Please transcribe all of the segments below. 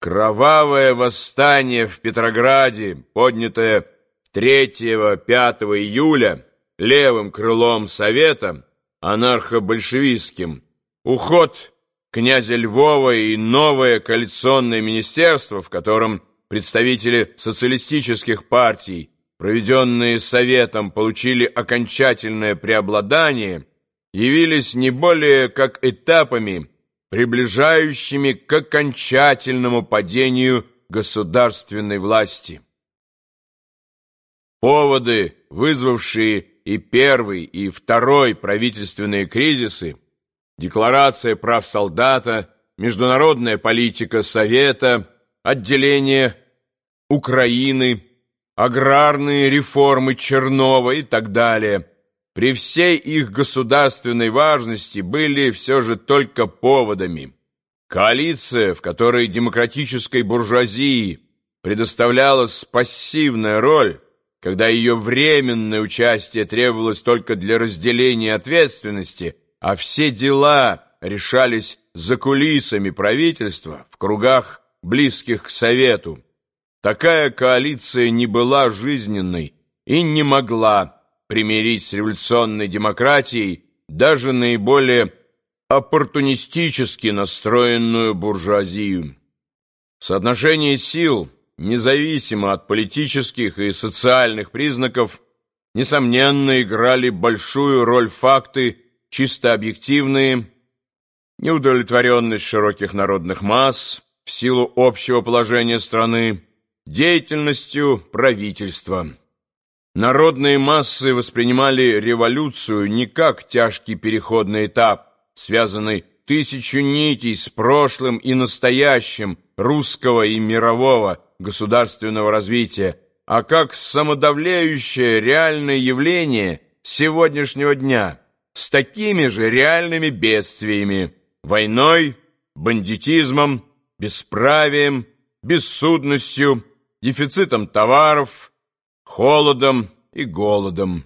Кровавое восстание в Петрограде, поднятое 3-5 июля левым крылом Совета, анархо-большевистским, уход князя Львова и новое коалиционное министерство, в котором представители социалистических партий, проведенные Советом, получили окончательное преобладание, явились не более как этапами приближающими к окончательному падению государственной власти. Поводы, вызвавшие и первый, и второй правительственные кризисы, Декларация прав солдата, международная политика Совета, отделение Украины, аграрные реформы Чернова и так далее – при всей их государственной важности были все же только поводами. Коалиция, в которой демократической буржуазии предоставлялась пассивная роль, когда ее временное участие требовалось только для разделения ответственности, а все дела решались за кулисами правительства в кругах, близких к Совету. Такая коалиция не была жизненной и не могла примирить с революционной демократией даже наиболее оппортунистически настроенную буржуазию. Соотношение сил, независимо от политических и социальных признаков, несомненно играли большую роль факты чисто объективные, неудовлетворенность широких народных масс в силу общего положения страны, деятельностью правительства. Народные массы воспринимали революцию не как тяжкий переходный этап, связанный тысячу нитей с прошлым и настоящим русского и мирового государственного развития, а как самодавляющее реальное явление сегодняшнего дня с такими же реальными бедствиями – войной, бандитизмом, бесправием, бессудностью, дефицитом товаров – холодом и голодом.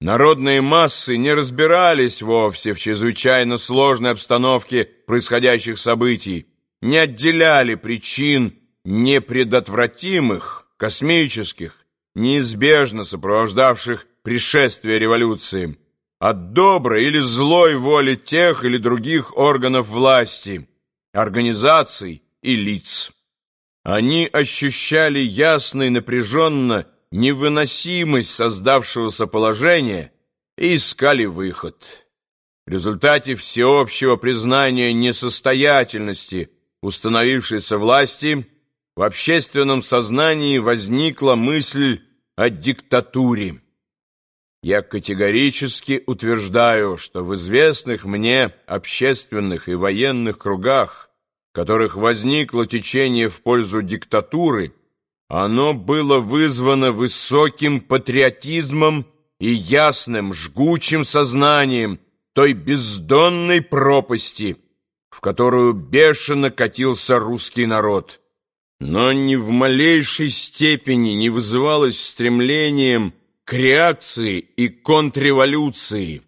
Народные массы не разбирались вовсе в чрезвычайно сложной обстановке происходящих событий, не отделяли причин непредотвратимых, космических, неизбежно сопровождавших пришествие революции, от доброй или злой воли тех или других органов власти, организаций и лиц. Они ощущали ясно и напряженно невыносимость создавшегося положения и искали выход. В результате всеобщего признания несостоятельности установившейся власти в общественном сознании возникла мысль о диктатуре. Я категорически утверждаю, что в известных мне общественных и военных кругах, в которых возникло течение в пользу диктатуры, оно было вызвано высоким патриотизмом и ясным, жгучим сознанием той бездонной пропасти, в которую бешено катился русский народ, но ни в малейшей степени не вызывалось стремлением к реакции и контрреволюции.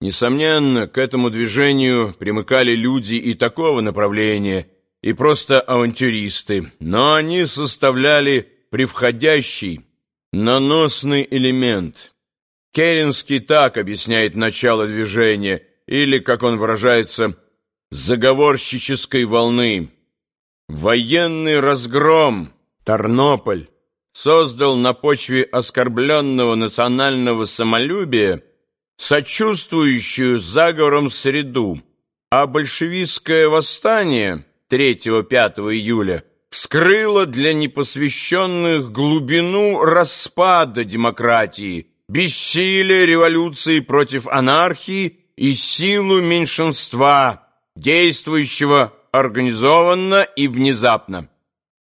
Несомненно, к этому движению примыкали люди и такого направления – и просто авантюристы, но они составляли превходящий, наносный элемент. Керенский так объясняет начало движения, или, как он выражается, заговорщической волны. Военный разгром, Тарнополь, создал на почве оскорбленного национального самолюбия сочувствующую заговорам среду, а большевистское восстание – 3-5 июля вскрыла для непосвященных глубину распада демократии, бессилие революции против анархии и силу меньшинства, действующего организованно и внезапно.